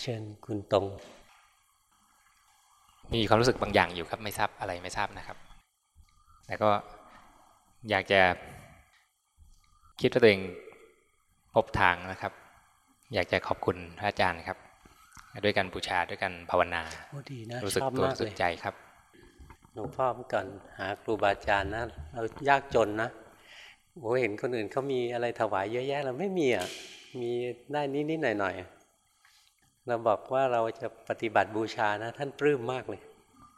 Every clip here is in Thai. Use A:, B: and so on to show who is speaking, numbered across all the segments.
A: เชิญคุณตรง
B: มีความรู้สึกบางอย่างอยู่ครับ ไม่ทราบอะไรไม่ทราบนะครับ แต่ก็อยากจะคิดว่าตัวเองพบทางนะครับ อยากจะขอบคุณพระอาจารย์ครับ ด้วยการบูชาด้วยการภาวนา
A: โอ้ดีนะ
B: รู้สึกตัวสุดใจครับ
A: หลวงพ่อเมื่อก่อนหาครูบาอาจารย์นะเรายากจนนะโอ้เห็นคนอื่นเขามีอะไรถวายเยอะแยะเราไม่มีอะมีได้นิดๆหน่อยๆ เราบอกว่าเราจะปฏิบัติบูชานะ ท่านปลื้มมากเลย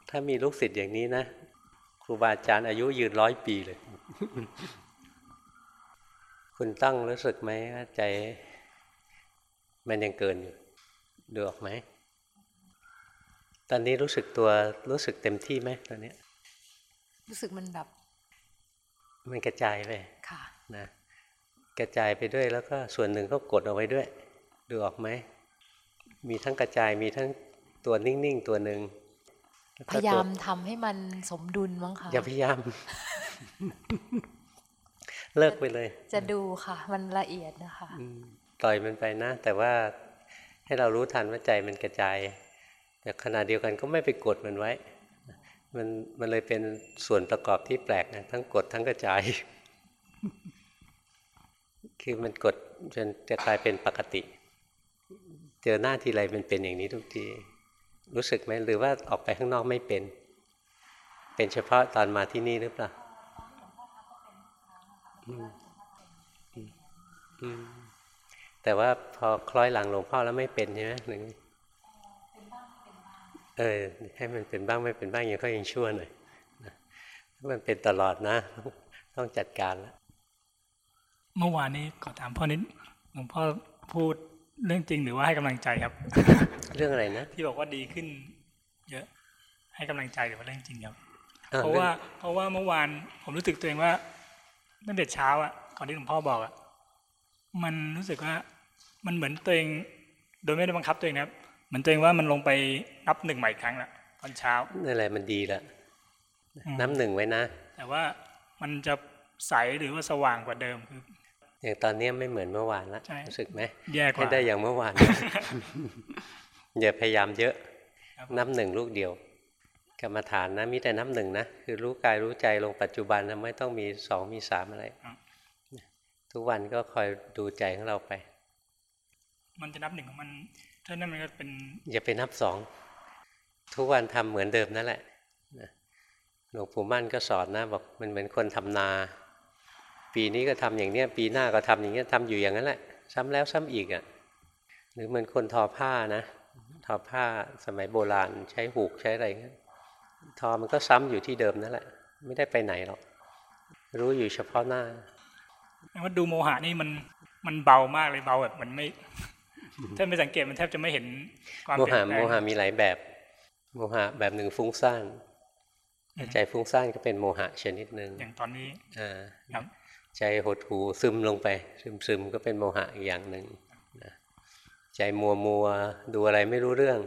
A: ถ้ามีลูกศิษย์อย่างนี้นะครูบาอาจารย์อายุยืนร้อยปีเลย คุณตั้งรู้สึกไหมว่าใจ มันยังเกินอยู่ดูออกไหม ตอนนี้รู้สึกตัวรู้สึกเต็มที่ไหมตอนนี้
C: รู้สึกมันแบบ
A: มันกระจายไป
C: ค่ะ
A: นะกระจายไปด้วยแล้วก็ส่วนหนึ่งก็กดเอาไว้ด้วย ดูออกไหม มีทั้งกระจายมีทั้งตัวนิ่งๆตัวหนึ่ง
C: พยายามทำให้มันสมดุลมั้งคะ
A: อย่าพยายาม เลิกไปเลย
C: จะดูค่ะ มันละเอียดนะคะ
A: ปล่อยมันไปนะ แต่ว่าให้เรารู้ทันว่าใจมันกระจายแต่ขณะเดียวกันก็ไม่ไปกดมันไว้ มันมันเลยเป็นส่วนประกอบที่แปลกนะทั้งกดทั้งกระจาย คือมันกดจนจะกลายเป็นปกติ เจอหน้าทีไรมันเป็นอย่างนี้ทุกที รู้สึกไหมหรือว่าออกไปข้างนอกไม่เป็น เป็นเฉพาะตอนมาที่นี่หรือเปล่าแต่ว่าพอคล้อยหลังหลวงพ่อแล้วไม่เป็นใช่ไหมหนึ่งเออให้มันเป็นบ้างไม่เป็นบ้างยังก็ยังชั่วหน่อยมันเป็นตลอดนะ ต้องจัดการแล้ว
D: เมื่อวานนี้ขอถามพ่อนิดหลวงพ่อพูด เรื่องจริงหรือว่าให้กำลังใจครับ
A: เรื่องอะไรนะ
D: ที่บอกว่าดีขึ้น เยอะ ให้กำลังใจหรือว่าเรื่องจริงครับ เพราะว่าเพราะว่าเมื่อวานผมรู้สึกตัวเองว่าตั้งแต่เช้าอะก่อนที่หลวงพ่อบอกอะมันรู้สึกว่ามันเหมือนตัวเอง โดยไม่ได้บังคับตัวเองนะครับเหมือนตัวเองว่ามันลงไปนับหนึ่งใหม่ครั้งละตอนเช้า
A: นั่นแหละมันดีละนับหนึ่งไว้นะ
D: แต่ว่ามันจะใสหรือว่าสว่างกว่าเดิมคือ
A: อย่างตอนนี้ไม่เหมือนเมื่อวานแล้วรู้สึกไหม
D: แย่กว่าให้
A: ได้อย่างเมื่อวานอย่าพยายามเยอะ นับหนึ่งลูกเดียว กรรมฐานนะมีแต่นับหนึ่งนะคือรู้กายรู้ใจลงปัจจุบันนะไม่ต้องมีสองมีสามอะไรทุกวันก็คอยดูใจของเราไป
D: มันจะนับหนึ่งของมันถ้านั่นมันก็เป็น
A: อย่าไปนับสองทุกวันทำเหมือนเดิมนั่นแหละหลวงปู่มั่นก็สอนนะบอกมันเหมือนคนทำนา ปีนี้ก็ทำอย่างเนี้ย ปีหน้าก็ทำอย่างเนี้ยทำอยู่อย่างนั้นแหละ ซ้ำแล้วซ้ำอีกอะ่ะหรือเหมือนคนทอผ้านะทอผ้าสมัยโบราณใช้หูกใช้อะไรเงี้ยทอมันก็ซ้ำอยู่ที่เดิมนั่นแหละ ไม่ได้ไปไหนหรอกรู้อยู่เฉพาะหน้า
D: ว่าดูโมหะนี่มันมันเบามากเลยเบาแบบมันไม่ถ้าไม่สังเกตมันแทบจะไม่เห็น
A: ความโมหะโมหะมีหลายแบบ โมหะแบบหนึ่งฟุ้งซ่านใจฟุ้งซ่านก็เป็นโมหะชนิดหนึ่ง
D: อย่างตอนนี้
A: อ่า ใจหดหูซึมลงไป ซึมซึมก็เป็นโมหะอีกอย่างหนึ่งใจมัวมัวดูอะไรไม่รู้เรื่อง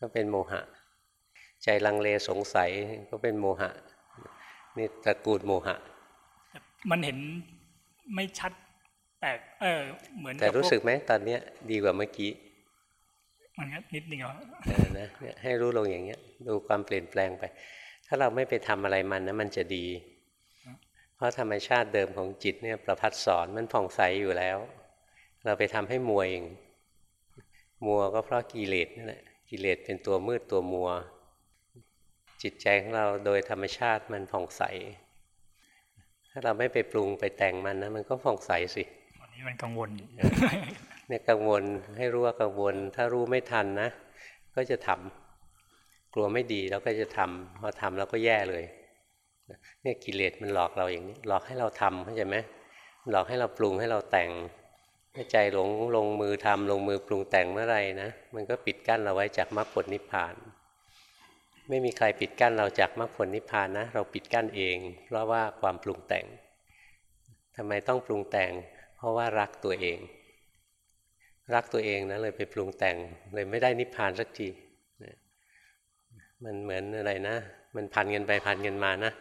A: ก็เป็นโมหะ ใจลังเลสงสัยก็เป็นโมหะนี่ตระกูลโมหะ
D: มันเห็นไม่ชัดแปลกเออเหมือน
A: แต่รู้สึกไหมตอนเนี้ยดีกว่าเมื่อกี้
D: มันนิดนึงเหรอ
A: นะให้รู้ลงอย่างเงี้ย ดูความเปลี่ยนแปลงไป ถ้าเราไม่ไปทำอะไรมันนะมันจะดีพ ราะธรรมชาติเดิมของจิตเนี่ยประพัดสอนมันผ่องใสอยู่แล้ว เราไปทำให้มัวเองมัวก็เพราะกิเลสนั่นแหละกิเลสเป็นตัวมืดตัวมัว จิตใจของเราโดยธรรมชาติมันผ่องใส ถ้าเราไม่ไปปรุงไปแต่งมันนะมันก็ผ่องใสสิ
D: วันนี้มันกังวล
A: เนี่ยกังวลให้รู้ว่ากังวล ถ้ารู้ไม่ทันนะ ก็จะทำกลัวไม่ดีแล้วก็จะทำพอทำแล้วก็แย่เลย เนี่ยกิเลสมันหลอกเราอย่างนี้ หลอกให้เราทำเข้าใจไหมหลอกให้เราปรุงให้เราแต่งใใจหลงลงมือทำลงมือปรุงแต่งเมื่อไรนะมันก็ปิดกั้นเราไว้จากมรรคผลนิพพาน ไม่มีใครปิดกั้นเราจากมรรคผลนิพพานนะเราปิดกั้นเอง เพราะว่าความปรุงแต่งทำไมต้องปรุงแต่ง เพราะว่ารักตัวเอง รักตัวเองนะเลยไปปรุงแต่งเลยไม่ได้นิพพานสักทีมันเหมือนอะไรนะ มันพันเงินไปพันเงินมานะ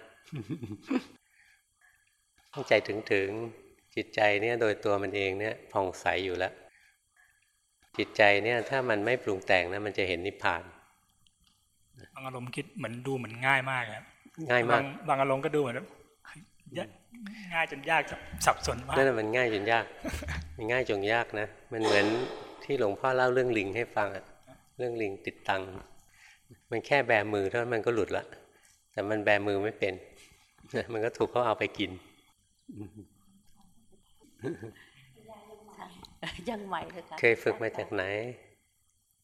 A: ต้องใจถึงถึงจิตใจเนี่ยโดยตัวมันเองเนี่ยผ่องใสอยู่แล้ว จิตใจเนี่ยถ้ามันไม่ปรุงแต่งนะมันจะเห็นนิพพาน
D: บางอารมณ์คิดเหมือนดูเหมือนง่ายมากครับ
A: ง่ายมาก
D: บางบางอารมณ์ก็ดูเหมือนแบบยะง่ายจนยากสับสนมาก
A: นั่นนะมันง่ายจนยาก มันง่ายจนยากนะมันเหมือนที่หลวงพ่อเล่าเรื่องลิงให้ฟังอะเรื่องลิงติดตัง มันแค่แบมือเท่านั้นมันก็หลุดละแต่มันแบมือไม่เป็น มันก็ถูกเขาเอาไปกิน
E: ยังใหม่เลยค่ะ
A: เคยฝึกมาจากไหน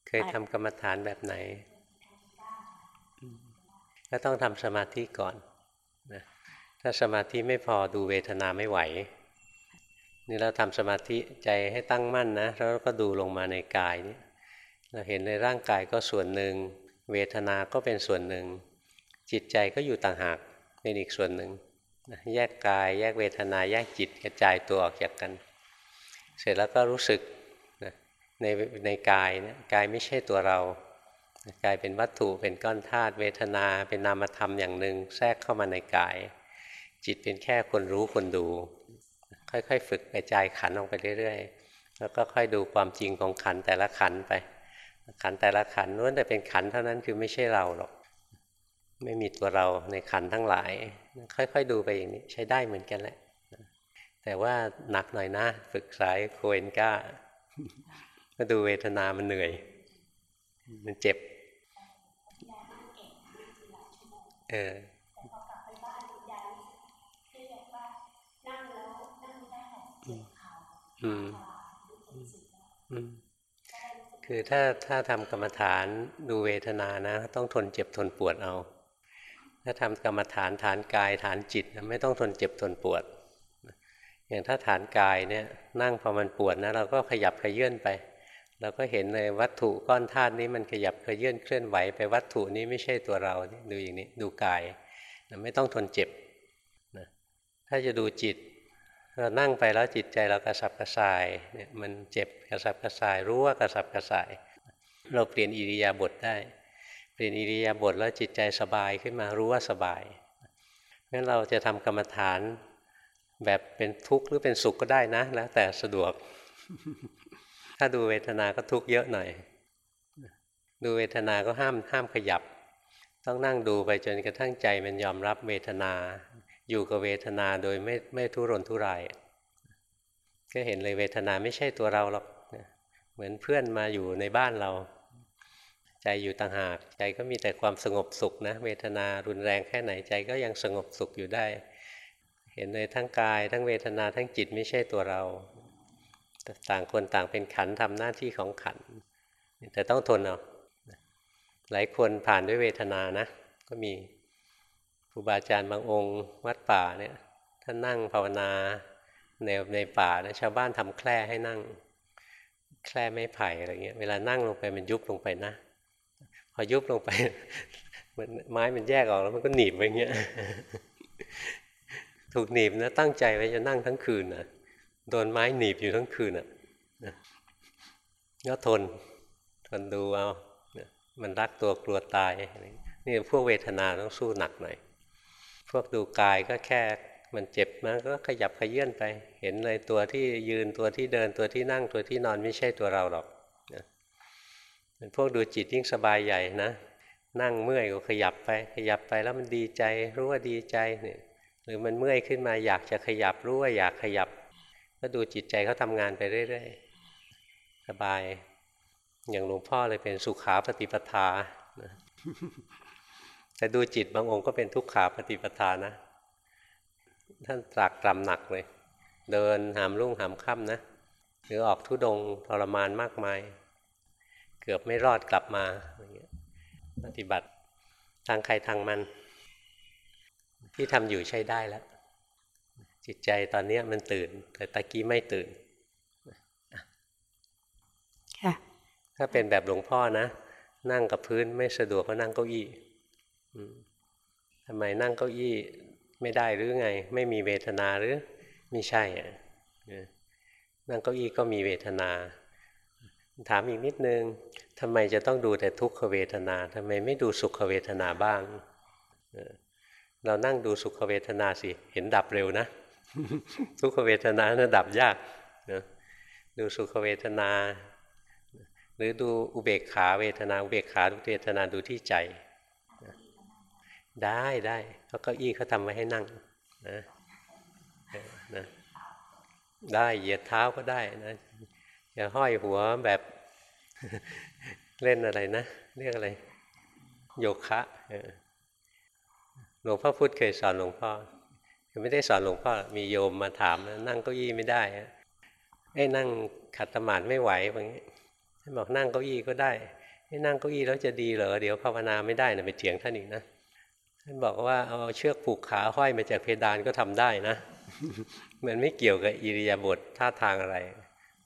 A: เคยทำกรรมฐานแบบไหน ก็ต้องทำสมาธิก่อนนะถ้าสมาธิไม่พอดูเวทนาไม่ไหว นี่เราทำสมาธิใจให้ตั้งมั่นนะแล้วก็ดูลงมาในกายนี่เราเห็นในร่างกายก็ส่วนหนึ่ง เวทนาก็เป็นส่วนหนึ่ง จิตใจก็อยู่ต่างหาก เป็นอีกส่วนหนึ่งแยกกายแยกเวทนาแยกจิตกระจายตัวออกจากกัน เสร็จแล้วก็รู้สึกในในกายนี่ยกายไม่ใช่ตัวเรากายเป็นวัตถุเป็นก้อนธาตุเวทนาเป็นนามธรรมอย่างหนึ่งแทรกเข้ามาในกาย จิตเป็นแค่คนรู้คนดู ค่อยๆ ฝึกกระจายขันออกไปเรื่อยๆ แล้วก็ค่อยดูความจริงของขันแต่ละขันไป ขันแต่ละขันล้วนแต่เป็นขันเท่านั้นคือไม่ใช่เราหรอก ไม่มีตัวเราในขันทั้งหลาย ค่อยๆดูไปอย่างนี้ใช้ได้เหมือนกันแหละ แต่ว่าหนักหน่อยนะ ฝึกสายโคเอนก้ามาดูเวทนามันเหนื่อย มันเจ็บ เอออืมอืมคือถ้าถ้าทำกรรมฐานดูเวทนานะ ต้องทนเจ็บทนปวดเอา ถ้าทำกรรมฐานฐานกายฐานจิตไม่ต้องทนเจ็บทนปวด อย่างถ้าฐานกายเนี่ยนั่งพอมันปวดนะเราก็ขยับขยื่นไป เราก็เห็นเลยวัตถุก้อนธาตุนี้มันขยับขยื่นเคลื่อนไหวไปวัตถุนี้ไม่ใช่ตัวเราดูอย่างนี้ดูกายไม่ต้องทนเจ็บนะถ้าจะดูจิต เรานั่งไปแล้วจิตใจเรากระสับกระส่ายเนี่ยมันเจ็บกระสับกระส่ายรู้ว่ากระสับกระส่าย เราเปลี่ยนอิริยาบถได้ เปลี่ยนอิริยาบถแล้วจิตใจสบายขึ้นมารู้ว่าสบายงั้นเราจะทำกรรมฐานแบบเป็นทุกข์หรือเป็นสุขก็ได้นะ แล้วแต่สะดวก ถ้าดูเวทนาก็ทุกข์เยอะหน่อย ดูเวทนาก็ห้ามห้ามขยับ ต้องนั่งดูไปจนกระทั่งใจมันยอมรับเวทนา อยู่กับเวทนาโดยไม่ไม่ทุรนทุราย ก็เห็นเลยเวทนาไม่ใช่ตัวเราหรอก เหมือนเพื่อนมาอยู่ในบ้านเรา ใจอยู่ต่างหากใจก็มีแต่ความสงบสุขนะเวทนารุนแรงแค่ไหนใจก็ยังสงบสุขอยู่ได้ เห็นเลยทั้งกาย ทั้งเวทนาทั้งจิตไม่ใช่ตัวเรา ต่างคนต่างเป็นขันทำหน้าที่ของขัน แต่ต้องทนเอาหลายคนผ่านด้วยเวทนานะ ก็มีครูบาอาจารย์บางองค์วัดป่าเนี่ยท่านนั่งภาวนาในในป่านะชาวบ้านทำแคร่ให้นั่งแคร่ไม้ไผ่อะไรเงี้ยเวลานั่งลงไปมันยุบลงไปนะ พอยุบลงไปมันไม้มันแยกออกแล้วมันก็หนีบไปเงี้ย ถูกหนีบนะตั้งใจไว้จะนั่งทั้งคืนนะโดนไม้หนีบอยู่ทั้งคืนอะก็ทนทนดูเอามันรักตัวกลัวตายนี่พวกเวทนาต้องสู้หนักหน่อย พวกดูกายก็แค่มันเจ็บนก็ขยับขยื่นไป เห็นเลยตัวที่ยืนตัวที่เดินตัวที่นั่งตัวที่นอนไม่ใช่ตัวเราหรอก เป็นพวกดูจิตยิ่งสบายใหญ่นะ นั่งเมื่อยก็ขยับไป ขยับไปแล้วมันดีใจรู้ว่าดีใจเนี่ยหรือมันเมื่อยขึ้นมาอยากจะขยับรู้ว่าอยากขยับ ก็ดูจิตใจเขาทำงานไปเรื่อยๆสบาย อย่างหลวงพ่อเลยเป็นสุขาปฏิปทาแต่ดูจิตบางองค์ก็เป็นทุกขาปฏิปทานะ ท่านตรากตรำหนักเลย เดินหามรุ่งหามค่ำนะ หรือออกทุดงทรมานมากมาย กือบไม่รอดกลับมาอย่างเงี้ยปฏิบัติทางใครทางมัน ที่ทำอยู่ใช้ได้แล้ว จิตใจตอนนี้มันตื่น แต่ตะกี้ไม่ตื่น
E: ค่ะ
A: ถ้าเป็นแบบหลวงพ่อนะ นั่งกับพื้นไม่สะดวกก็นั่งเก้าอี้ทำไมนั่งเก้าอี้ไม่ได้หรือไง ไม่มีเวทนาหรือไม่ใช่อะนั่งเก้าอี้ก็มีเวทนา ถามอีกนิดนึงทำไมจะต้องดูแต่ทุกขเวทนาทำไมไม่ดูสุขเวทนาบ้าง เรานั่งดูสุขเวทนาสิ เห็นดับเร็วนะ ทุกขเวทนานะดับยากนะดูสุขเวทนา หรือดูอุเบกขาเวทนา อุเบกขาเวทนาดูที่ใจ ได้ได้เพราเก้าอี้เขาทำไว้ให้นั่งนะนะได้เหยียดเท้าก็ได้นะ อย่าห้อยหัวแบบเล่นอะไรนะ เรียกอะไร โยคะหลวงพ่อพุธเคยสอนหลวงพ่อไม่ได้สอนหลวงพ่อมีโยมมาถามนั่งเก้าอี้ไม่ได้ไอ้นั่งขัดสมาธิไม่ไหวอย่างนี้ท่านบอกนั่งเก้าอี้ก็ได้ไอ้นั่งเก้าอี้แล้วจะดีเหรอเดี๋ยวภาวนาไม่ได้นะไปเถียงท่านอีกนะท่านบอกว่าเอาเชือกผูกขาห้อยมาจากเพดานก็ทำได้นะมันไม่เกี่ยวกับอิริยาบถท่าทางอะไร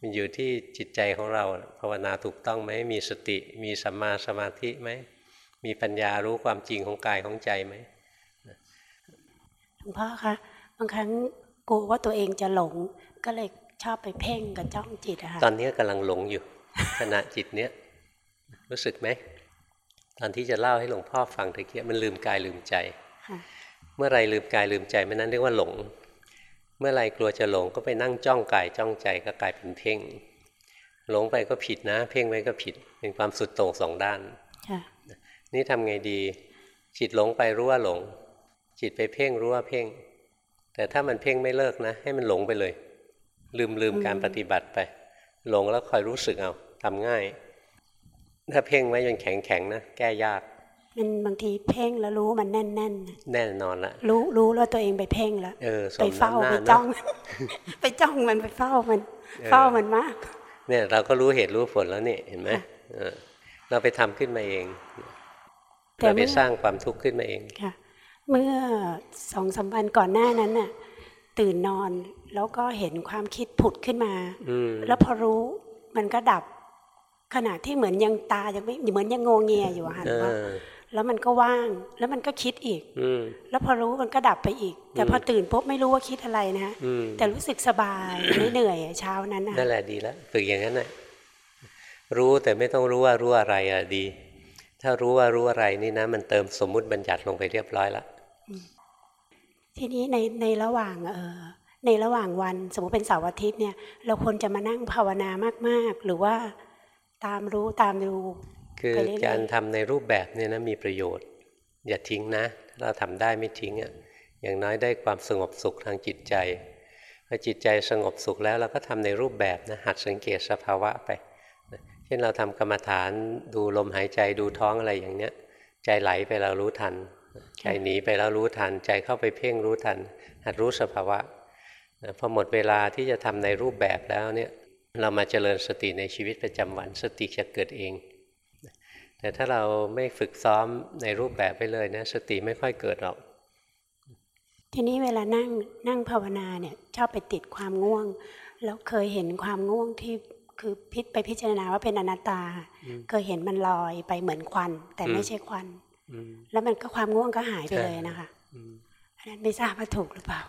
A: มันอยู่ที่จิตใจของเราภาวนาถูกต้องไหมมีสติ มีสัมมาสมาธิไหมมีปัญญารู้ความจริงของกายของใจไหม
E: หลวงพ่อคะบางครั้งกลัวว่าตัวเองจะหลงก็เลยชอบไปเพ่งกับจ้องจิตอะค่ะ
A: ตอนนี้กำลังหลงอยู่ ขณะจิตเนี้ยรู้สึกไหมตอนที่จะเล่าให้หลวงพ่อฟังตะเกียบมันลืมกายลืมใจ
E: ค่ะ
A: เมื่อไรลืมกายลืมใจเมื่อนั้นเรียกว่าหลง เมื่อไรกลัวจะหลงก็ไปนั่งจ้องกายจ้องใจก็กลายเป็นเพ่ง หลงไปก็ผิดนะ เพ่งไว้ก็ผิด เป็นความสุดโต่งสองด้าน
E: ค่ะ
A: นี่ทำไงดี จิตหลงไปรู้ว่าหลง จิตไปเพ่งรู้ว่าเพ่ง แต่ถ้ามันเพ่งไม่เลิกนะ ให้มันหลงไปเลย ลืมลืมการปฏิบัติไป หลงแล้วคอยรู้สึกเอาทำง่าย ถ้าเพ่งไว้จนแข็งแข็งๆนะแก้ยาก
E: มันบางทีเพ่งแล้วรู้มันแน่นๆน่ะ
A: แน่นอนละ
E: รู้รู้แล้วตัวเองไปเพ่งแล้ว
A: เออส
E: ไป
A: ม
E: เฝ้า
A: น้ำหน้า
E: ไป
A: เน
E: จ้อ
A: อะ
E: งไปจ้องมันไปเฝ้ามัน
A: เออ
E: เฝ้ามันมาก
A: เนี่ยเราก็รู้เหตุรู้ผลแล้วนี่เห็นไหม
E: ค่ะ
A: เออเราไปทำขึ้นมาเอง
E: แต่
A: เราไป
E: เมื่อ
A: สร้างความทุกข์ขึ้นมาเอง
E: ค่ะ เมื่อสองสามวันก่อนหน้านั้นน่ะ ตื่นนอนแล้วก็เห็นความคิดผุดขึ้นมา
A: อืม
E: แล้วพอรู้มันก็ดับ ขณะที่เหมือนยังตายังไม่เหมือนยังงงเงียอยู่อะค่ะ
A: เอ
E: ว่า
A: อ
E: แล้วมันก็ว่าง แล้วมันก็คิดอีก
A: อืม
E: แล้วพอรู้มันก็ดับไปอีก แต่พอตื่นปุ๊บไม่รู้ว่าคิดอะไรนะ
A: อืม
E: แต่รู้สึกสบายไม่เหนื่อยอะเช้านั้นนะ
A: นั่นแหละดีแล้วฝึกอย่างนั้นแหละรู้แต่ไม่ต้องรู้ว่ารู้อะไรอะดี ถ้ารู้ว่ารู้อะไรนี่นะ มันเติมสมมุติบัญญัติลงไปเรียบร้อยแล้ว
E: ทีนี้ในในระหว่างเออในระหว่างวันสมมติเป็นเสาร์อาทิตย์เนี่ย เราควรจะมานั่งภาวนามาก ๆ หรือว่าตามรู้ตามดู
A: คือการทำในรูปแบบเนี่ยนะมีประโยชน์ อย่าทิ้งนะถ้าเราทำได้ไม่ทิ้งอะอย่างน้อยได้ความสงบสุขทางจิตใจพอจิตใจสงบสุขแล้วเราก็ทำในรูปแบบนะหัดสังเกตสภาวะไป เช่นเราทำกรรมฐานดูลมหายใจดูท้องอะไรอย่างเนี้ย ใจไหลไปเรารู้ทัน ใจหนีไปแล้วรู้ทัน ใจเข้าไปเพ่งรู้ทัน หัดรู้สภาวะนะพอหมดเวลาที่จะทำในรูปแบบแล้วเนี่ยเรามาเจริญสติในชีวิตประจำวันสติจะเกิดเอง แต่ถ้าเราไม่ฝึกซ้อมในรูปแบบไปเลยนะสติไม่ค่อยเกิดหรอก
E: ทีนี้เวลานั่งนั่งภาวนาเนี่ยชอบไปติดความง่วง แล้วเคยเห็นความง่วงที่คือพิจไปพิจารณาว่าเป็นอนัตตา เคยเห็นมันลอยไปเหมือนควัน แต่ไม่ใช่ควัน
A: อืม
E: แล้วมันก็ความง่วงก็หายไป
A: ใช่
E: เลยนะคะ
A: อืม
E: อันนั้นไม่ทราบว่าถูกหรือเปล่า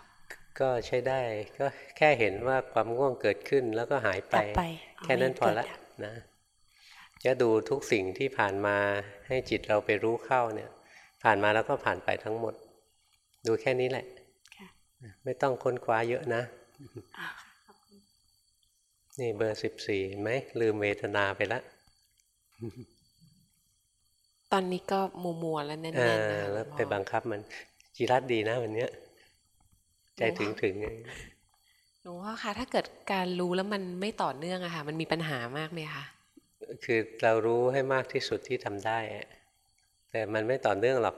A: ก็ใช้ได้ก็แค่เห็นว่าความง่วงเกิดขึ้นแล้วก็หายไป
E: ดับไป
A: แค่นั้นพอละ
E: เกิดดับ
A: นะ จะดูทุกสิ่งที่ผ่านมาให้จิตเราไปรู้เข้าเนี่ย ผ่านมาแล้วก็ผ่านไปทั้งหมด ดูแค่นี้แหละ
E: ค่ะ
A: ไม่ต้องค้นคว้าเยอะนะ
E: อ่า
A: นี่เบอร์สิบสี่ไหมลืมเวทนาไปละ
F: ตอนนี้ก็มัวมัวๆแล้วแน่น
A: เอ
F: ๆ
A: อ
F: นะ
A: แล้ว
F: หล
A: ไป
F: วงพ่อ
A: บังคับมันจิรัตดีนะวันเนี้ย ใจถึงถึง
F: หลวงพ่อคะถ้าเกิดการรู้แล้วมันไม่ต่อเนื่องอะค่ะ มันมีปัญหามากไหมคะ
A: คือเรารู้ให้มากที่สุดที่ทำได้อะแต่มันไม่ต่อเนื่องหรอก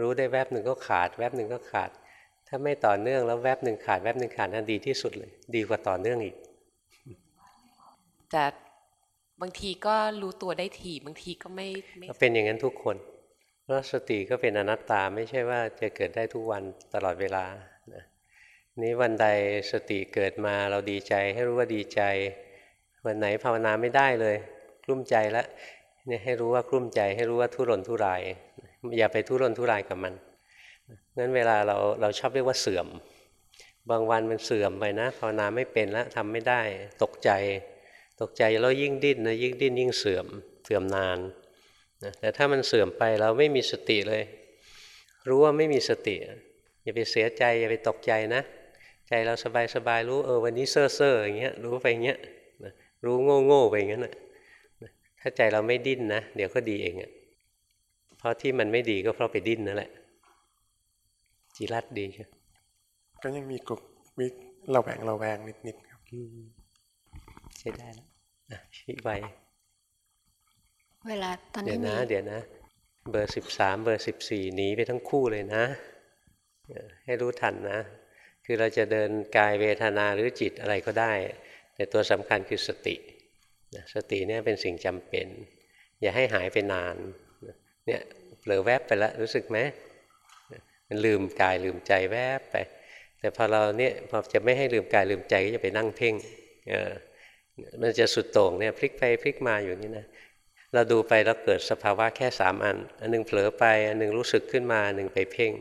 A: รู้ได้แวบหนึ่งก็ขาด แวบหนึ่งก็ขาด ถ้าไม่ต่อเนื่องแล้วแวบหนึ่งขาดแวบหนึ่งขาดนั่นดีที่สุดเลย ดีกว่าต่อเนื่องอีก
F: แต่บางทีก็รู้ตัวได้ถี่บางทีก็ไม่ไม่
A: เป็นอย่างนั้นทุกคน เพราะสติก็เป็นอนัตตาไม่ใช่ว่าจะเกิดได้ทุกวันตลอดเวลานะนี้วันใดสติเกิดมาเราดีใจให้รู้ว่าดีใจ วันไหนภาวนาไม่ได้เลยก ลุ้มใจแล้วเนี่ยให้รู้ว่ากลุ้มใจให้รู้ว่าทุรนทุราย อย่าไปทุรนทุรายกับมันงั้นเวลาเราเราชอบเรียกว่าเสื่อม บางวันมันเสื่อมไปนะภาวนาไม่เป็นแล้วทำไม่ได้ตกใจ ตกใจแล้วยิ่งดิ้นนะยิ่งดิ้นยิ่งเสื่อมเสื่อมนานนะแต่ถ้ามันเสื่อมไปเราไม่มีสติเลย รู้ว่าไม่มีสติ อย่าไปเสียใจอย่าไปตกใจนะ ใจเราสบายสบายรู้เออวันนี้เซ่อเซ่ออย่างเงี้ยรู้ไปอย่างเงี้ยนะรู้โง่โง่ไปอย่างนั้นนะ ถ้าใจเราไม่ดิ้นนะ เดี๋ยวก็ดีเองอะ่ะเพราะที่มันไม่ดีก็เพราะไปดิ้นนั่นแหละ จีรัดดีใช่
G: ก็ยังมีกลุกมีระแวงระแวงนิดๆครับ
A: อืมใช้ได้แล้วอะชี้ไป
C: เวลาตอน
A: เดี๋ย
C: นี้
A: ว
C: มี
A: นะ เดี๋ยวนะ เบอร์สิบสามเบอร์สิบสี่หนีไปทั้งคู่เลยนะเออให้รู้ทันนะ คือเราจะเดินกายเวทนาหรือจิตอะไรก็ได้ แต่ตัวสำคัญคือสตินะ สติเนี่ยเป็นสิ่งจำเป็น อย่าให้หายไปนานเนี่ยเผลอแวบไปแล้วรู้สึกไหมมันลืมกายลืมใจแวบไป แต่พอเราเนี่ยพอจะไม่ให้ลืมกายลืมใจก็จะไปนั่งเพ่งเออมันจะสุดโต่งเนี่ยพลิกไปพลิกมาอยู่นี่นะเราดูไปแล้วเกิดสภาวะแค่สามอัน อันหนึงเผลอไป อันหนึงรู้สึกขึ้นมาอันหนึ่งไปเพ่ง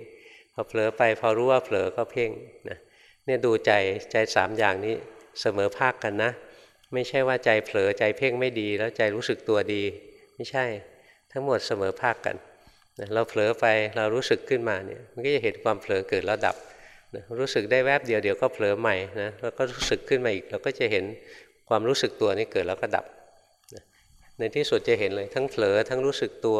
A: พอเผลอไปพอรู้ว่าเผลอก็เพ่งนะเนี่ยดูใจใจสามอย่างนี้เสมอภาคกันนะ ไม่ใช่ว่าใจเผลอใจเพ่งไม่ดี แล้วใจรู้สึกตัวดี ไม่ใช่ทั้งหมดเสมอภาคกันเราเผลอไปเรารู้สึกขึ้นมาเนี่ยมันก็จะเห็นความเผลอเกิดแล้วดับรู้สึกได้แวบเดียวเดี๋ยวก็เผลอใหม่นะแล้วก็รู้สึกขึ้นมาอีก เราก็จะเห็นความรู้สึกตัวนี้เกิดแล้วก็ดับ ในที่สุดจะเห็นเลยทั้งเผลอทั้งรู้สึกตัว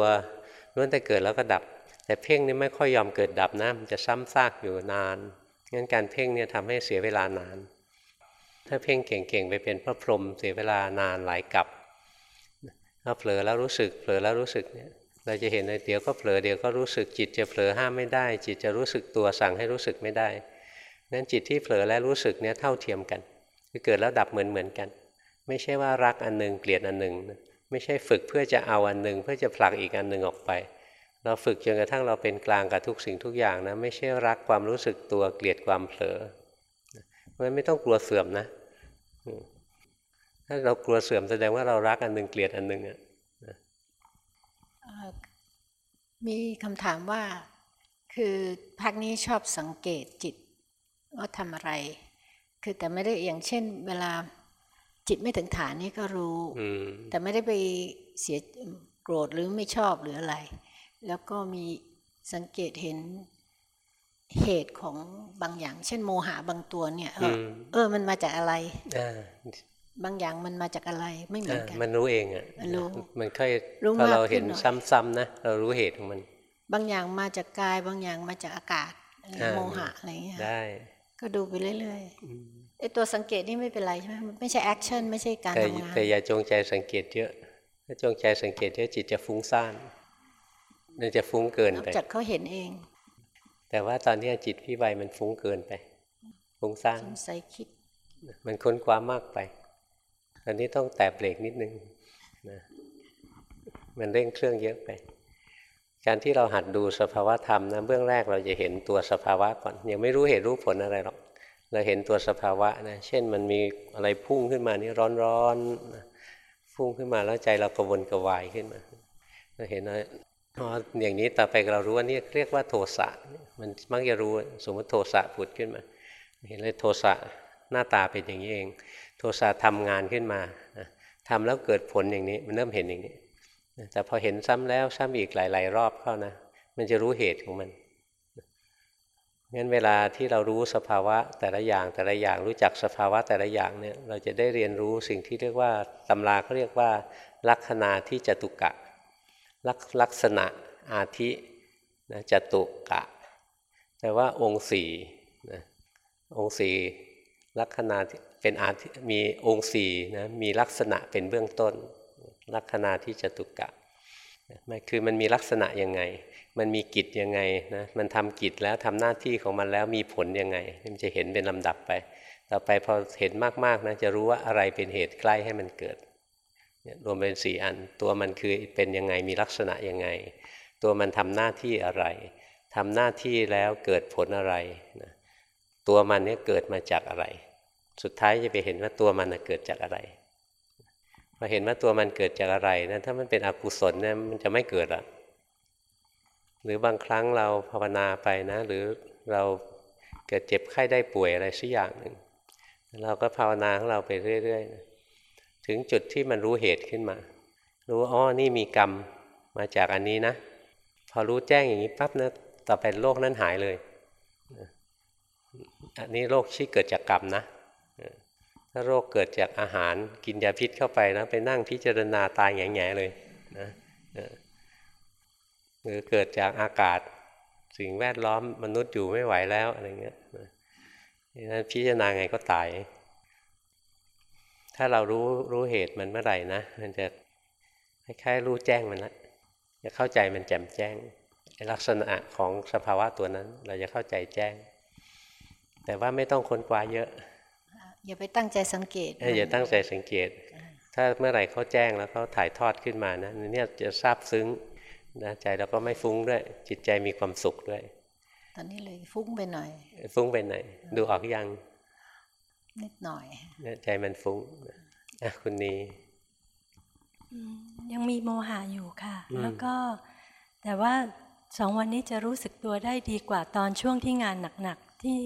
A: ล้วนแต่เกิดแล้วก็ดับ แต่เพ่งนี่ไม่ค่อยยอมเกิดดับนะมันจะซ้ำซากอยู่นานงั้นการเพ่งเนี่ยทำให้เสียเวลานาน ถ้าเพ่งเก่งๆไปเป็นพระพรหมเสียเวลานานหลายกับถ้าเผลอแล้วรู้สึกเผลอแล้วรู้สึกเนี่ยเราจะเห็นเลยเดี๋ยวก็เผลอเดี๋ยวก็รู้สึกจิตจะเผลอห้ามไม่ได้ จิตจะรู้สึกตัวสั่งให้รู้สึกไม่ได้นั้นจิตที่เผลอและรู้สึกเนี่ยเท่าเทียมกันคือเกิดแล้วดับเหมือนเหมือนกัน ไม่ใช่ว่ารักอันหนึ่งเกลียดอันหนึ่งไม่ใช่ฝึกเพื่อจะเอาอันหนึ่งเพื่อจะผลักอีกอันหนึ่งออกไป เราฝึกจนกระทั่งเราเป็นกลางกับทุกสิ่งทุกอย่างนะไม่ใช่รักความรู้สึกตัวเกลียดความเผลอเพราะฉะนั้นไม่ต้องกลัวเสื่อมนะ ถ้าเรากลัวเสื่อมแสดงว่าเรารักอันหนึ่งเกลียดอันหนึ่งอะ
C: เอ่อมีคำถามว่า คือพักนี้ชอบสังเกตจิตว่าทำอะไร คือแต่ไม่ได้อย่างเช่น เวลาจิตไม่ถึงฐานนี่ก็รู้
A: อืม
C: แต่ไม่ได้ไปเสียโกรธหรือไม่ชอบหรืออะไร แล้วก็มีสังเกตเห็น เหตุของบางอย่าง เช่นโมหะบางตัวเนี่ยเอออเออมันมาจากอะไร
A: อ่า
C: บางอย่างมันมาจากอะไรไม่เหมือนกัน
A: มันรู้เองอะ
C: มันรู้
A: มันค่อย
C: รู้
A: พอ
C: มาก
A: เราเห็น
C: ขึ้นหน่อย
A: ซ้ำๆนะเรารู้เหตุของมัน
C: บางอย่างมาจากกายบางอย่างมาจากอากาศ
A: อ่า
C: โมหะอะไรอย่างเงี้ย
A: ได้
C: ก็ดูไปเรื่อยๆไอตัวสังเกตนี่ไม่เป็นไรใช่ไหมมันไม่ใช่ action ไม่ใช่การ
A: แต่
C: ทำงาน
A: แต่อย่าจงใจสังเกตเยอะถ้าจงใจสังเกตเยอะจิตจะฟุ้งซ่านมันจะฟุ้งเกิน
C: นอก
A: ไป
C: จากเขาเห็นเอง
A: แต่ว่าตอนนี้จิตพี่ใบมันฟุ้งเกินไปฟุ้งซ่าน
C: สงสัยคิด
A: มันค้นคว้ามากไป ตอนนี้ต้องแตะเบรกนิดนึงนะมันเร่งเครื่องเยอะไป การที่เราหัดดูสภาวะธรรมนะเบื้องแรกเราจะเห็นตัวสภาวะก่อน ยังไม่รู้เหตุรู้ผลอะไรหรอก เราเห็นตัวสภาวะนะ เช่นมันมีอะไรพุ่งขึ้นมานี่ร้อนๆนะพุ่งขึ้นมาแล้วใจเรากระวนกระวายขึ้นมา เราเห็น ว่าอ๋อย่างนี้ต่อไปเรารู้ว่านี่เรียกว่าโทสะมันมักจะรู้สมมติโทสะผุดขึ้นมาเห็นเลยโทสะหน้าตาเป็นอย่างนี้เอง โทสะทำงานขึ้นมานะทำแล้วเกิดผลอย่างนี้มันเริ่มเห็นอย่างนี้แต่พอเห็นซ้ำแล้วซ้ำอีกหลาย ๆ รอบเข้านะมันจะรู้เหตุของมันงั้นเวลาที่เรารู้สภาวะแต่ละอย่างแต่ละอย่างรู้จักสภาวะแต่ละอย่างเนี่ยเราจะได้เรียนรู้สิ่งที่เรียกว่าตำราเขาเรียกว่า ลัคนาที่จตุกะ ลักลักษณะอาทินะจตุกะแปลว่าองค์สี่นะองค์สี่ลัคนาที่เป็นอาทิมีองค์สี่นะมีลักษณะเป็นเบื้องต้น ลัคนาที่จตุกะมันคือมันมีลักษณะยังไง มันมีกิจยังไงนะมันทำกิจแล้วทำหน้าที่ของมันแล้วมีผลยังไง มันจะเห็นเป็นลำดับไป ต่อไปพอเห็นมากๆนะจะรู้ว่าอะไรเป็นเหตุใกล้ให้มันเกิด รวมเป็นสี่อัน ตัวมันคือเป็นยังไงมีลักษณะยังไง ตัวมันทำหน้าที่อะไรทำหน้าที่แล้วเกิดผลอะไรนะตัวมันเนี่ยเกิดมาจากอะไร สุดท้ายจะไปเห็นว่าตัวมันเกิดจากอะไรพอเห็นว่าตัวมันเกิดจากอะไรนะถ้ามันเป็นอกุศลเนี่ยมันจะไม่เกิดอะหรือบางครั้งเราภาวนาไปนะ หรือเราเกิดเจ็บไข้ได้ป่วยอะไรสักอย่างหนึ่งเราก็ภาวนาของเราไปเรื่อยๆ ถึงจุดที่มันรู้เหตุขึ้นมา รู้อ๋อนี่มีกรรมมาจากอันนี้นะ พอรู้แจ้งอย่างนี้ปั๊บนะต่อไปโรคนั้นหายเลย อันนี้โรคที่เกิดจากกรรมนะถ้าโรคเกิดจากอาหารกินยาพิษเข้าไปนะไปนั่งพิจารณาตายแง่ๆเลยนะหรือเกิดจากอากาศสิ่งแวดล้อมมนุษย์อยู่ไม่ไหวแล้วอะไรเงี้ยนั้นพิจารณาไงก็ตาย ถ้าเรารู้รู้เหตุมันเมื่อไหร่นะ มันจะคล้ายๆรู้แจ้งมันละจะเข้าใจมันแจ่มแจ้งลักษณะของสภาวะตัวนั้น เราจะเข้าใจแจ้ง แต่ว่าไม่ต้องค้นคว้าเยอะ
C: อย่าไปตั้งใจสังเกต
A: อย่าตั้งใจสังเกต ถ้าเมื่อไหร่เขาแจ้งแล้วเขาถ่ายทอดขึ้นมานะเนี่ยจะซาบซึ้งนะใจเราก็ไม่ฟุ้งด้วย จิตใจมีความสุขด้วย
C: ตอนนี้เลยฟุ้งไปหน่อย
A: ฟุ้งไปไหนดูออกยัง
C: นิดหน่อย
A: ใจมันฟุ้งนะคุณนี
H: ยังมีโมหะอยู่ค่ะ
A: อืม
H: แล้วก็แต่ว่าสองวันนี้จะรู้สึกตัวได้ดีกว่าตอนช่วงที่งานหนักๆที่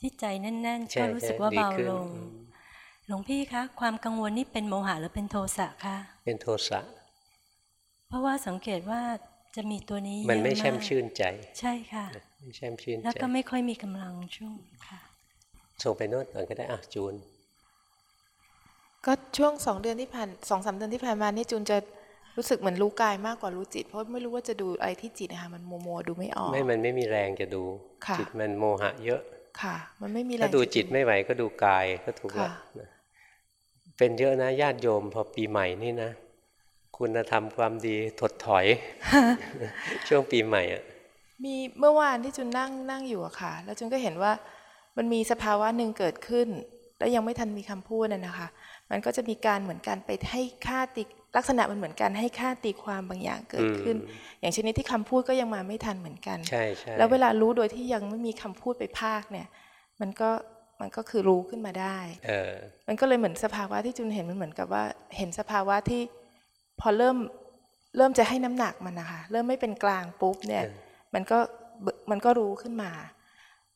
H: ที่ใจแน่นๆ
A: ใช่
H: ก็รู้สึกว่า
A: ดี
H: เบา
A: ขึ้น
H: ลง
A: อืม
H: หลวงพี่คะความกังวลนี่เป็นโมหะหรือเป็นโทสะคะ
A: เป็นโทสะ
H: เพราะว่าสังเกตว่าจะมีตัวนี้
A: มันไม่
H: เยอะ
A: แช่มา
H: ก
A: ชื่นใจ
H: ใช่ค่ะ
A: ไม่แช่มชื่น
H: แล้ว
A: ใจ
H: ก็ไม่ค่อยมีกำลังช่วงค่ะ
A: ส่งไปโน่นก่อนก็ได้อะจูน
I: ก็ช่วงสองเดือนที่ผ่านสองสามเดือนที่ผ่านมานี่จูนจะรู้สึกเหมือนรู้กายมากกว่ารู้จิต เพราะไม่รู้ว่าจะดูอะไรที่จิตนะคะมันโมโมดูไม่ออก
A: ไม่มันไม่มีแรงจะดู
I: ค่ะ
A: จิตมันโมหะเยอะ
I: ค่ะ มันไม่มีแรง
A: ถ้าดูะจิตไม่ไหวก็ดูกายก็ถูกแล้ว
I: ค่ะ
A: นะเป็นเยอะนะญาติโยมพอปีใหม่นี่นะ คุณธรรมความดีถดถอย ช่วงปีใหม่อะ
I: มีเมื่อวานที่จูนนั่งนั่งอยู่อะค่ะ แล้วจูนก็เห็นว่า มันมีสภาวะหนึ่งเกิดขึ้น แล้วยังไม่ทันมีคำพูดน่ะนะคะ มันก็จะมีการเหมือนกันไปให้ค่าตีลักษณะมันเหมือนกันให้ค่าตีความบางอย่างเกิดขึ้น
A: อืม
I: อย่างชนิดที่คำพูดก็ยังมาไม่ทันเหมือนกัน
A: ใช่ใช่
I: แล้วเวลารู้โดยที่ยังไม่มีคำพูดไปภาคเนี่ย มันก็มันก็คือรู้ขึ้นมาได้
A: เออ
I: มันก็เลยเหมือนสภาวะที่จุนเห็นมันเหมือนกับว่า เห็นสภาวะที่พอเริ่มเริ่มจะให้น้ำหนักมันนะคะ เริ่มไม่เป็นกลางปุ๊บเนี่ย
A: เออ
I: มันก็เบมันก็รู้ขึ้นมา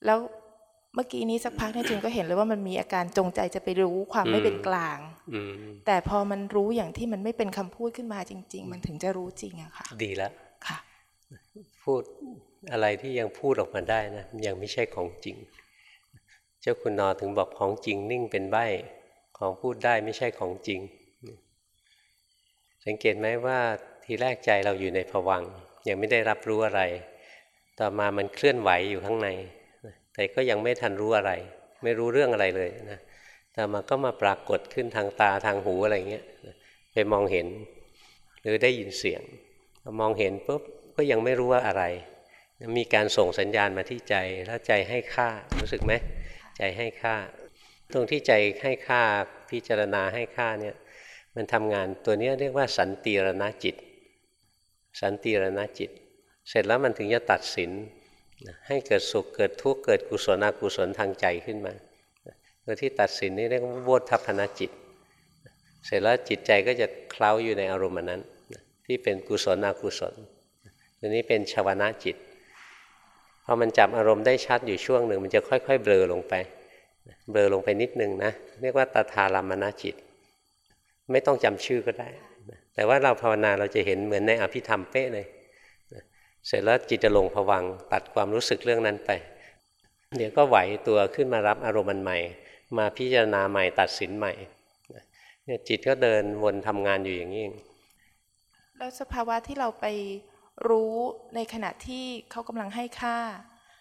I: แล้ว เมื่อกี้นี้สักพักเนี่ยจุนก็เห็นเลยว่ามันมีอาการจงใจจะไปรู้ความไม่เป็นกลาง
A: อืม
I: แต่พอมันรู้อย่างที่มันไม่เป็นคำพูดขึ้นมาจริง ๆ มันถึงจะรู้จริงอะค่ะ
A: ดีแล้ว
I: ค่ะ
A: พูดอะไรที่ยังพูดออกมาได้นะยังไม่ใช่ของจริง เจ้าคุณนอถึงบอกของจริงนิ่งเป็นใบของพูดได้ไม่ใช่ของจริง สังเกตไหมว่าทีแรกใจเราอยู่ในผวังค์ยังไม่ได้รับรู้อะไร ต่อมามันเคลื่อนไหวอยู่ข้างในนะ แต่ก็ยังไม่ทันรู้อะไร ไม่รู้เรื่องอะไรเลยนะแต่อมาก็มาปรากฏขึ้นทางตาทางหูอะไรเงี้ยไปมองเห็น หรือได้ยินเสียงมองเห็นปุ๊บก็ยังไม่รู้ว่าอะไร มีการส่งสัญญาณมาที่ใจแล้วใจให้ค่ารู้สึกไหมใจให้ค่า ตรงที่ใจให้ค่าพิจารณาให้ค่าเนี่ยมันทำงานตัวเนี้ยเรียกว่าสันติรณจิต สันติรณจิต เสร็จแล้วมันถึงจะตัดสิน ให้เกิดสุขเกิดทุกข์เกิดกุศลอกุศลทางใจขึ้นมาตัวที่ตัดสินนี่เรียกว่าโวทัพนจิต เสร็จแล้วจิตใจก็จะเคล้าอยู่ในอารมณ์อันนั้น ที่เป็นกุศลอกุศลตัวนี้เป็นชาวนะจิตพอมันจับอารมณ์ได้ชัดอยู่ช่วงหนึ่งมันจะค่อย ๆ เบลอลงไป เบลอลงไปนิดนึงนะเรียกว่าตถารามณจิต ไม่ต้องจำชื่อก็ได้ แต่ว่าเราภาวนาเราจะเห็นเหมือนในอภิธรรมเป๊ะเลย เสร็จแล้วจิตจะลงผวังค์ตัดความรู้สึกเรื่องนั้นไป เดี๋ยวก็ไหวตัวขึ้นมารับอารมณ์อันใหม่ มาพิจารณาใหม่ตัดสินใหม่นะเนี่ยจิตก็เดินวนทำงานอยู่อย่างนี้เอง
I: แล้วสภาวะที่เราไปรู้ในขณะที่เขากำลังให้ค่า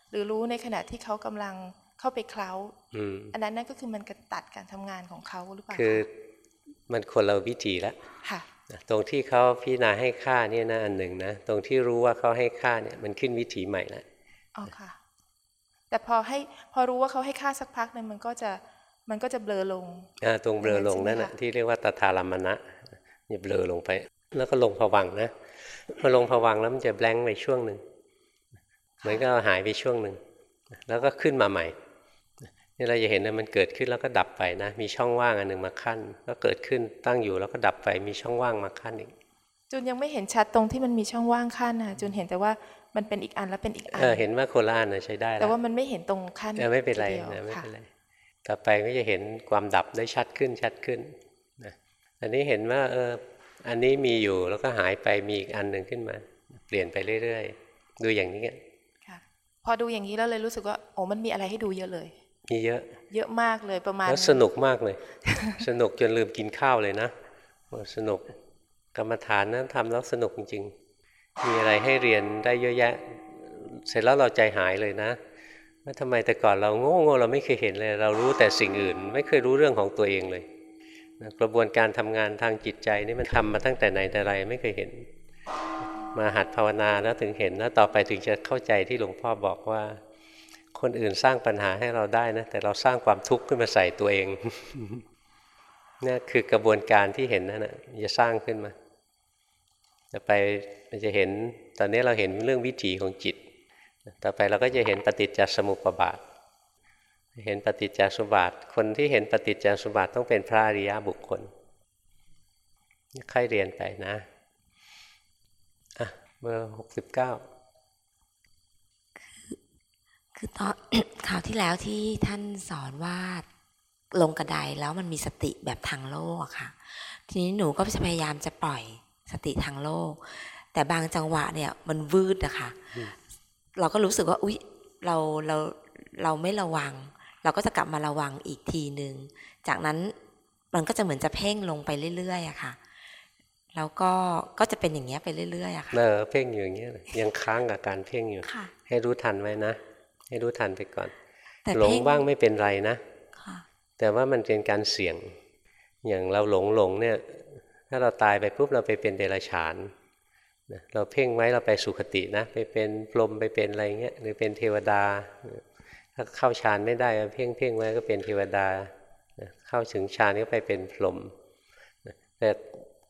I: หรือรู้ในขณะที่เขากำลังเข้าไปเคล้า
A: อืม
I: อันนั้นนั่นก็คือมันกระตัดการทำงานของเขาหรือเปล่า
A: คือ
I: คะ
A: มันคนละวิธีละ
I: ค่ะ
A: นะ ตรงที่เขาพิจารณาให้ค่าเนี่ยนะอันหนึ่งนะตรงที่รู้ว่าเขาให้ค่าเนี่ยมันขึ้นวิถีใหม่ละ
I: อ๋อค่ะ แต่พอให้พอรู้ว่าเขาให้ค่าสักพักหนึงมันก็จะมันก็จะเบลอลง
A: อ่าตรงเบลอลงนั่น
I: ใช่
A: นะ
I: ไหมคะ
A: ที่เรียกว่าตถารามณะเนี่ยเบลอลงไป แล้วก็ลงผวังค์นะพอลงผวังค์แล้วมันจะแบงค์ไปช่วงหนึ่งเหมือนก็หายไปช่วงหนึ่งแล้วก็ขึ้นมาใหม่ นี่เราจะเห็นว่ามันเกิดขึ้นแล้วก็ดับไปนะ มีช่องว่างอันหนึ่งมาขั้น ก็เกิดขึ้นตั้งอยู่แล้วก็ดับไป มีช่องว่างมาขั้นอีก
I: จูนยังไม่เห็นชัดตรงที่มันมีช่องว่างขั้นนะจูนเห็นแต่ว่ามันเป็นอีกอันแล้วเป็นอีกอัน
A: เออเห็นว่าโคนละอันนะใช้ได้
I: แต่
A: แล้ว
I: ว่ามันไม่เห็นตรงขั้น
A: เออไม่เป็นไร
I: ทีดียว
A: นะไม่
I: ค่ะ
A: เป็นไรต่อไปก็จะเห็นความดับได้ชัดขึ้นชัดขึ้นนะอันนี้เห็นว่าเอออันนี้มีอยู่แล้วก็หายไปมีอีกอันหนึ่งขึ้นมา เปลี่ยนไปเรื่อยๆ ดูอย่างนี้
I: ค่ะพอดูอย่างนี้แล้วเลยรู้สึกว่าโอ้มันมีอะไรให้ดูเยอะเลย
A: มีเยอะ
I: เยอะมากเลยประมาณ
A: แล้วสนุกมากเลย สนุกจนลืมกินข้าวเลยนะสนุกกรรมฐานนั้นทำแล้วสนุกจริงๆ มีอะไรให้เรียนได้เยอะแยะ เสร็จแล้วเราใจหายเลยนะว่าทำไมแต่ก่อนเราโง่โง่เราไม่เคยเห็นเลย เรารู้แต่สิ่งอื่น ไม่เคยรู้เรื่องของตัวเองเลยนะกระบวนการทำงานทางจิตใจนี่มันทำมาตั้งแต่ไหนแต่ไรไม่เคยเห็น มาหัดภาวนาแล้วถึงเห็นแล้วต่อไปถึงจะเข้าใจที่หลวงพ่อบอกว่า คนอื่นสร้างปัญหาให้เราได้นะ แต่เราสร้างความทุกข์ขึ้นมาใส่ตัวเองนี่คือกระบวนการที่เห็นนั่นนะจะสร้างขึ้นมาจะไปมันจะเห็นตอนนี้เราเห็นเรื่องวิถีของจิต ต่อไปเราก็จะเห็นปฏิจจสมุปบาท เห็นปฏิจจสมุปบาท คนที่เห็นปฏิจจสมุปบาทต้องเป็นพระอริยบุคคลค่อยเรียนไปนะ อะเบอร์หกสิบเก้า
J: คือตอนข่าวที่แล้วที่ท่านสอนว่าลงกระไดแล้วมันมีสติแบบทางโลกอะค่ะ ทีนี้หนูก็จะพยายามจะปล่อยสติทางโลก แต่บางจังหวะเนี่ยมันวืดอะค่ะ เราก็รู้สึกว่า อุ๊ยเราเราเราไม่ระวัง เราก็จะกลับมาระวังอีกทีหนึ่งจากนั้นมันก็จะเหมือนจะเพ่งลงไปเรื่อยๆอะค่ะ แล้วก็ก็จะเป็นอย่างเงี้ยไปเรื่อยๆอะค่ะ
A: เออเพ่งอยู่อย่างเงี้ยยังค้างกับการเพ่งอยู่
J: ค่ะ
A: ให้รู้ทันไว้นะ ให้รู้ทันไปก่อน
J: แต่
A: หลง
J: เพ่ง
A: บ้างไม่เป็นไรนะ
J: ค่ะ
A: แต่ว่ามันเป็นการเสี่ยง อย่างเราหลงหลงเนี่ย ถ้าเราตายไปปุ๊บเราไปเป็นเดรัจฉานนะเราเพ่งไว้เราไปสุคตินะ ไปเป็นพรหมไปเป็นอะไรเงี้ยหรือเป็นเทวดา ถ้าเข้าฌานไม่ได้เพ่งเพ่งไว้ก็เป็นเทวดา เข้าถึงฌานก็ไปเป็นพรหมแต่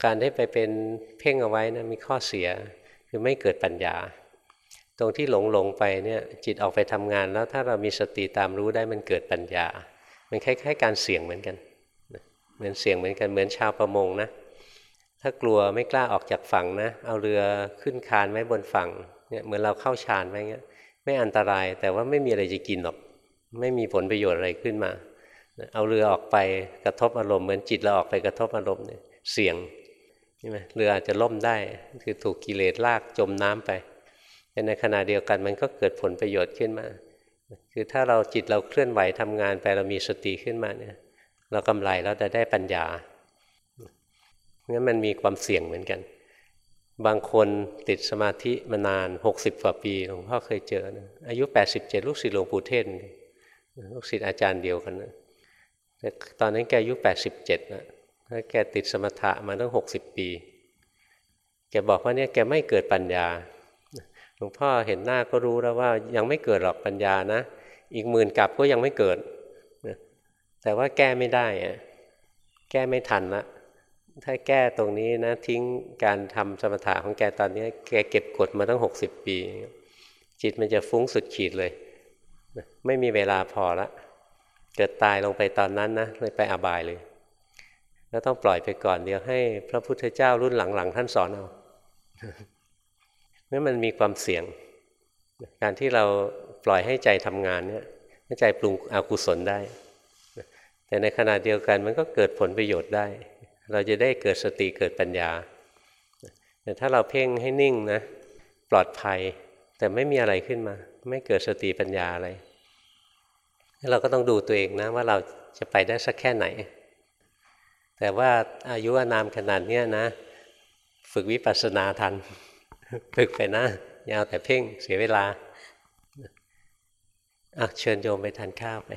A: การได้ไปเป็นเพ่งเอาไว้นะมีข้อเสียคือไม่เกิดปัญญา ตรงที่หลงหลงไปเนี่ยจิตออกไปทำงาน แล้วถ้าเรามีสติตามรู้ได้มันเกิดปัญญา มันคล้ายๆ การเสี่ยงเหมือนกัน เหมือนเสี่ยงเหมือนกันเหมือนชาวประมงนะ ถ้ากลัวไม่กล้าออกจากฝั่งนะ เอาเรือขึ้นคานไว้บนฝั่งเนี่ยเหมือนเราเข้าฌานไว้เงี้ยไม่อันตรายแต่ว่าไม่มีอะไรจะกินหรอก ไม่มีผลประโยชน์อะไรขึ้นมา เอาเรือออกไปกระทบอารมณ์เหมือนจิตเราออกไปกระทบอารมณ์เนี่ยเสี่ยงใช่ไหมเรืออาจจะล่มได้คือถูกกิเลสลากจมน้ำไป แต่ในขณะเดียวกันมันก็เกิดผลประโยชน์ขึ้นมา คือถ้าเราจิตเราเคลื่อนไหวทำงานไปเรามีสติขึ้นมาเนี่ย เรากำไรเราจะได้ปัญญางั้นมันมีความเสี่ยงเหมือนกัน บางคนติดสมาธิมานาน 60กว่าปีหลวงพ่อเคยเจอนะอายุ 87 ลูกศิษย์หลวงปู่เทศลูกศิษย์อาจารย์เดียวกันนะแต่ตอนนั้นแกอายุ 87นะแล้วแกติดสมถะมาตั้ง 60 ปี แกบอกว่าเนี่ยแกไม่เกิดปัญญา หลวงพ่อเห็นหน้าก็รู้แล้วว่ายังไม่เกิดหรอกปัญญานะ อีกหมื่นกับก็ยังไม่เกิดแต่ว่าแก้ไม่ได้อะแก้ไม่ทันละถ้าแก้ตรงนี้นะ ทิ้งการทำสมถะของแกตอนนี้ แกเก็บกดมาตั้ง 60 ปี จิตมันจะฟุ้งสุดขีดเลย ไม่มีเวลาพอละเกิดตายลงไปตอนนั้นนะเลยไปอบายเลยแล้วต้องปล่อยไปก่อนเดี๋ยวให้พระพุทธเจ้ารุ่นหลังๆ ท่านสอนเอา เมื่อมันมีความเสี่ยง การที่เราปล่อยให้ใจทำงานเนี่ยให้ใจปรุงอกุศลได้ แต่ในขณะเดียวกันมันก็เกิดผลประโยชน์ได้ เราจะได้เกิดสติเกิดปัญญา แต่ถ้าเราเพ่งให้นิ่งนะปลอดภัย แต่ไม่มีอะไรขึ้นมา ไม่เกิดสติปัญญาอะไรเราก็ต้องดูตัวเองนะว่าเราจะไปได้สักแค่ไหน แต่ว่าอายุอานามขนาดเนี้ยนะ ฝึกวิปัสสนาทัน ฝึกไปนะยาวแต่เพ่งเสียเวลาอะเชิญโยมไปทานข้าวไป